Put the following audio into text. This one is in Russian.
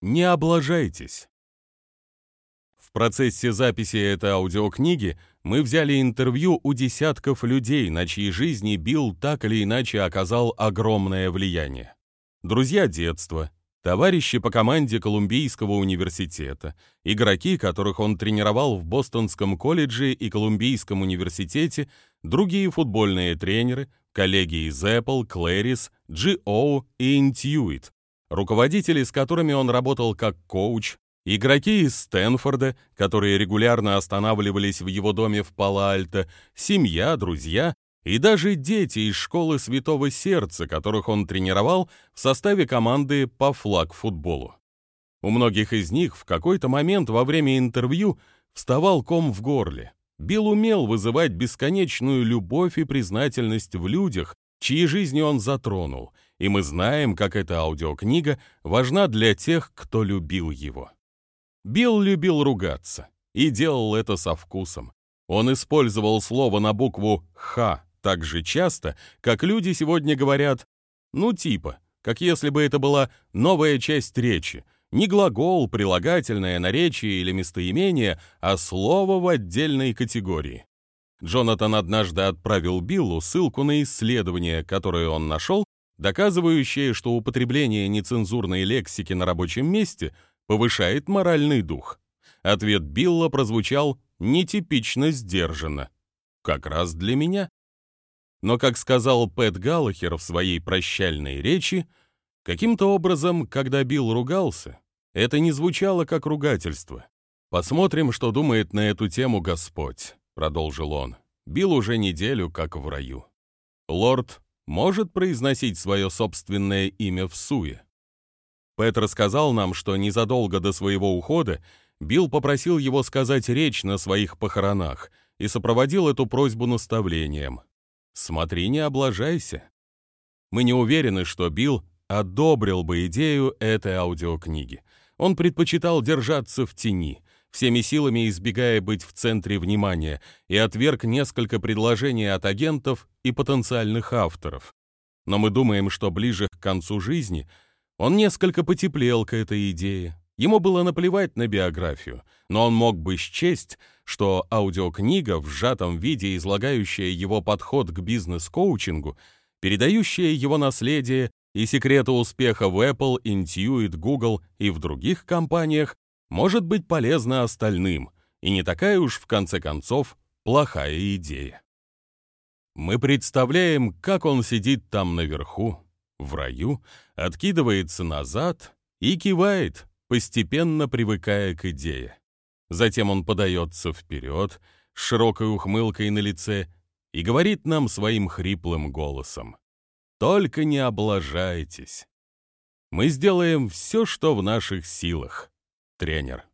Не облажайтесь. В процессе записи этой аудиокниги мы взяли интервью у десятков людей, на чьи жизни Билл так или иначе оказал огромное влияние. Друзья детства, товарищи по команде Колумбийского университета, игроки, которых он тренировал в Бостонском колледже и Колумбийском университете, другие футбольные тренеры, коллеги из Apple, Claris, GO и Intuit, руководители, с которыми он работал как коуч, игроки из Стэнфорда, которые регулярно останавливались в его доме в Пало-Альто, семья, друзья и даже дети из школы Святого Сердца, которых он тренировал в составе команды по флаг-футболу. У многих из них в какой-то момент во время интервью вставал ком в горле. Билл умел вызывать бесконечную любовь и признательность в людях, чьи жизни он затронул, и мы знаем, как эта аудиокнига важна для тех, кто любил его. Билл любил ругаться и делал это со вкусом. Он использовал слово на букву «Х» так же часто, как люди сегодня говорят «ну типа», как если бы это была новая часть речи, не глагол, прилагательное, наречие или местоимение, а слово в отдельной категории. Джонатан однажды отправил Биллу ссылку на исследование, которое он нашел, доказывающее, что употребление нецензурной лексики на рабочем месте повышает моральный дух. Ответ Билла прозвучал нетипично сдержанно. Как раз для меня. Но, как сказал Пэт Галлахер в своей прощальной речи, каким-то образом, когда Билл ругался, это не звучало как ругательство. Посмотрим, что думает на эту тему Господь продолжил он, бил уже неделю как в раю. Лорд может произносить свое собственное имя в суе. Пэт рассказал нам, что незадолго до своего ухода Билл попросил его сказать речь на своих похоронах и сопроводил эту просьбу наставлением. «Смотри, не облажайся». Мы не уверены, что Билл одобрил бы идею этой аудиокниги. Он предпочитал держаться в тени, всеми силами избегая быть в центре внимания, и отверг несколько предложений от агентов и потенциальных авторов. Но мы думаем, что ближе к концу жизни он несколько потеплел к этой идее. Ему было наплевать на биографию, но он мог бы счесть, что аудиокнига в сжатом виде, излагающая его подход к бизнес-коучингу, передающая его наследие и секреты успеха в Apple, Intuit, Google и в других компаниях, может быть полезна остальным, и не такая уж, в конце концов, плохая идея. Мы представляем, как он сидит там наверху, в раю, откидывается назад и кивает, постепенно привыкая к идее. Затем он подается вперед, с широкой ухмылкой на лице, и говорит нам своим хриплым голосом. «Только не облажайтесь. Мы сделаем все, что в наших силах, тренер.